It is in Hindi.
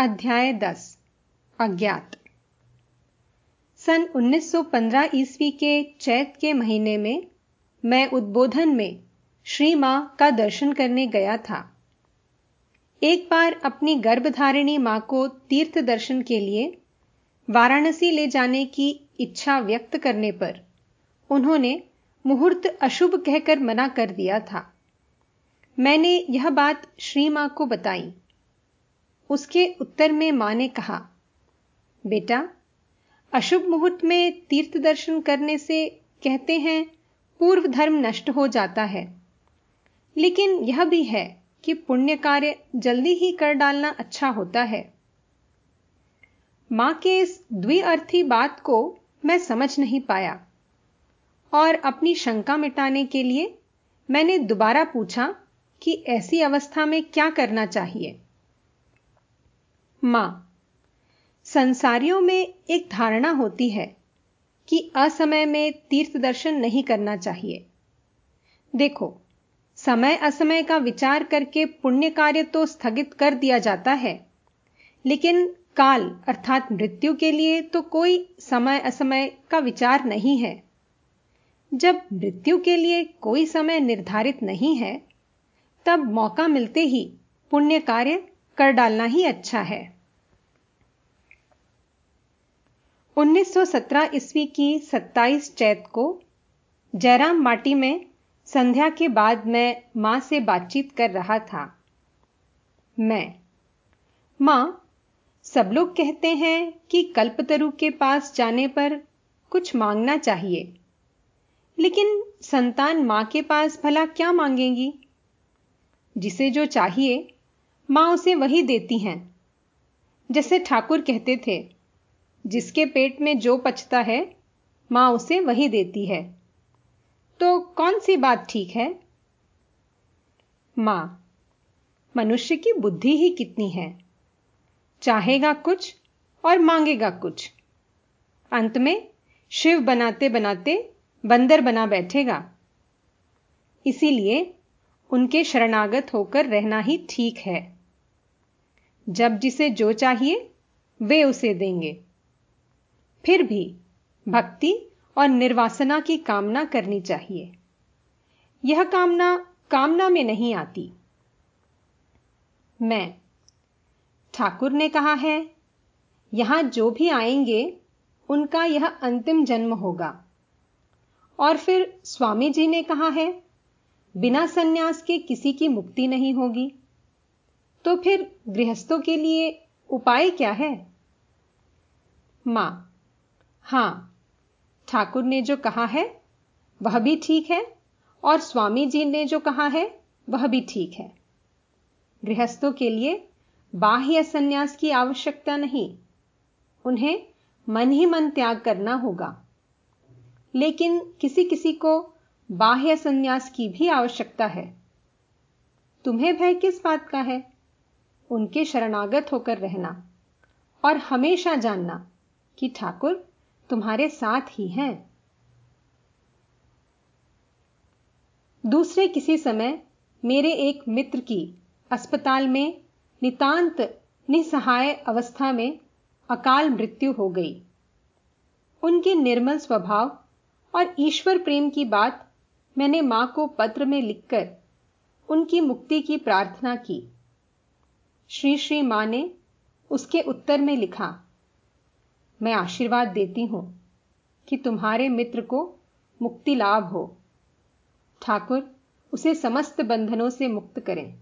अध्याय 10 अज्ञात। सन 1915 ईस्वी के चैत के महीने में मैं उद्बोधन में श्री माँ का दर्शन करने गया था। एक बार अपनी गर्भधारिणी माँ को तीर्थ दर्शन के लिए वाराणसी ले जाने की इच्छा व्यक्त करने पर उन्होंने मुहूर्त अशुभ कहकर मना कर दिया था। मैंने यह बात श्री माँ को बताई। उसके उत्तर में माँ ने कहा, बेटा, अशुभ मुहूर्त में तीर्थ दर्शन करने से कहते हैं, पूर्व धर्म नष्ट हो जाता है। लेकिन यह भी है कि पुण्य कार्य जल्दी ही कर डालना अच्छा होता है। माँ के इस द्विअर्थी बात को मैं समझ नहीं पाया और अपनी शंका मिटाने के लिए मैंने दोबारा पूछा कि ऐसी अवस्था में क्या करना चाहिए। माँ। संसारियों में एक धारणा होती है कि असमय में तीर्थ दर्शन नहीं करना चाहिए। देखो, समय असमय का विचार करके पुण्य कार्य तो स्थगित कर दिया जाता है, लेकिन काल अर्थात मृत्यु के लिए तो कोई समय असमय का विचार नहीं है। जब मृत्यु के लिए कोई समय निर्धारित नहीं है, तब मौका मिलते ही पुण्य कार्य कर डालना ही अच्छा है। 1917 ईस्वी की 27 चैत को जयराम माटी में संध्या के बाद मैं माँ से बातचीत कर रहा था। मैं, माँ, सब लोग कहते हैं कि कल्पतरु के पास जाने पर कुछ मांगना चाहिए, लेकिन संतान माँ के पास भला क्या मांगेंगी? जिसे जो चाहिए, माँ उसे वही देती हैं। जैसे ठाकुर कहते थे जिसके पेट में जो पचता है, माँ उसे वही देती है। तो कौन सी बात ठीक है? माँ, मनुष्य की बुद्धि ही कितनी है? चाहेगा कुछ और मांगेगा कुछ। अंत में, शिव बनाते बनाते बंदर बना बैठेगा। इसीलिए उनके शरणागत होकर रहना ही ठीक है। जब जिसे जो चाहिए, वे उसे देंगे। फिर भी भक्ति और निर्वासना की कामना करनी चाहिए। यह कामना कामना में नहीं आती। मैं, ठाकुर ने कहा है, यहाँ जो भी आएँगे, उनका यह अंतिम जन्म होगा। और फिर स्वामी जी ने कहा है, बिना सन्यास के किसी की मुक्ति नहीं होगी। तो फिर गृहस्थों के लिए उपाय क्या है? माँ हाँ, ठाकुर ने जो कहा है, वह भी ठीक है, और स्वामी जी ने जो कहा है, वह भी ठीक है। गृहस्थों के लिए बाह्य संन्यास की आवश्यकता नहीं, उन्हें मन ही मन त्याग करना होगा। लेकिन किसी किसी को बाह्य संन्यास की भी आवश्यकता है। तुम्हें भय किस बात का है? उनके शरणागत होकर रहना, और हमेशा जानना कि ठाकुर तुम्हारे साथ ही हैं। दूसरे किसी समय मेरे एक मित्र की अस्पताल में नितांत निसहाय अवस्था में अकाल मृत्यु हो गई। उनके निर्मल स्वभाव और ईश्वर प्रेम की बात मैंने माँ को पत्र में लिखकर उनकी मुक्ति की प्रार्थना की। श्री श्री माँ ने उसके उत्तर में लिखा मैं आशीर्वाद देती हूँ कि तुम्हारे मित्र को मुक्ति लाभ हो। ठाकुर, उसे समस्त बंधनों से मुक्त करें।